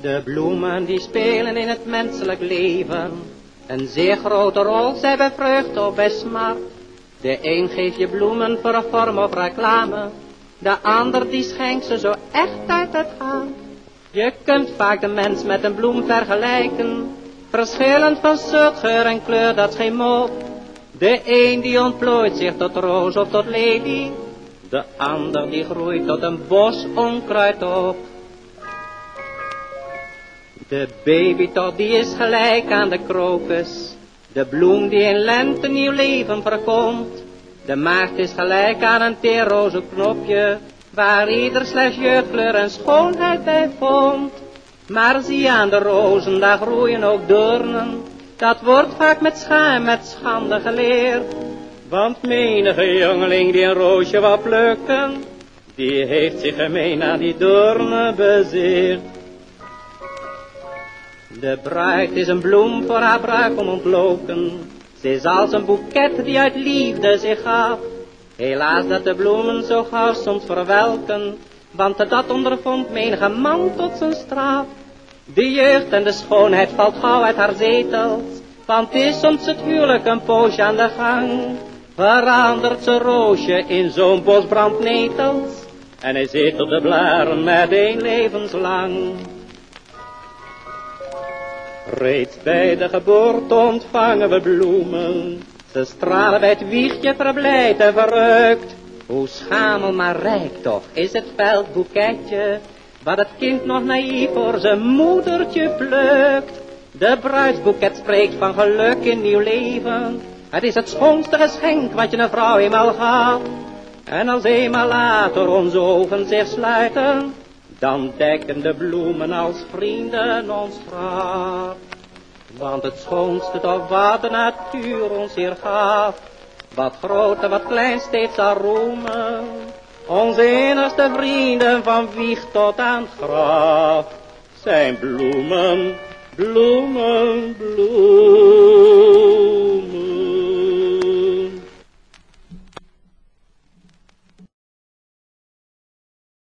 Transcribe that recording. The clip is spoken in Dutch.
De bloemen die spelen in het menselijk leven een zeer grote rol, zij bij vreugde of bij smart. De een geeft je bloemen voor een vorm of reclame, de ander die schenkt ze zo echt uit het hart. Je kunt vaak de mens met een bloem vergelijken, verschillend van soort, geur en kleur, dat is geen mop. De een die ontplooit zich tot roos of tot lelie, de ander die groeit tot een bos onkruid op. De babytot die is gelijk aan de krokus. De bloem die in lente nieuw leven verkomt. De maagd is gelijk aan een teerroze knopje. Waar ieder slechts jeugdkleur en schoonheid bij vond. Maar zie aan de rozen, daar groeien ook doornen. Dat wordt vaak met schaam, met schande geleerd. Want menige jongeling die een roosje wat plukken, die heeft zich gemeen aan die doornen bezeerd. De bruid is een bloem voor haar bruik om ontloken. Ze is als een boeket die uit liefde zich gaf. Helaas dat de bloemen zo gauw soms verwelken, want dat ondervond menige man tot zijn straf. De jeugd en de schoonheid valt gauw uit haar zetels, want is soms het huwelijk een poosje aan de gang. Verandert ze roosje in zo'n bos brandnetels, en hij zetelt de blaren met een levenslang. Reeds bij de geboorte ontvangen we bloemen. Ze stralen bij het wiegje verblijd en verrukt. Hoe schamel maar rijk toch is het veldboeketje. Wat het kind nog naïef voor zijn moedertje plukt. De bruidsboeket spreekt van geluk in nieuw leven. Het is het schoonste geschenk wat je een vrouw eenmaal gaat. En als eenmaal later onze ogen zich sluiten, dan dekken de bloemen als vrienden ons graf. Want het schoonste toch wat de natuur ons hier gaf, wat groot en wat klein steeds zal roemen. Onze enigste vrienden van wieg tot aan graf, zijn bloemen, bloemen, bloemen.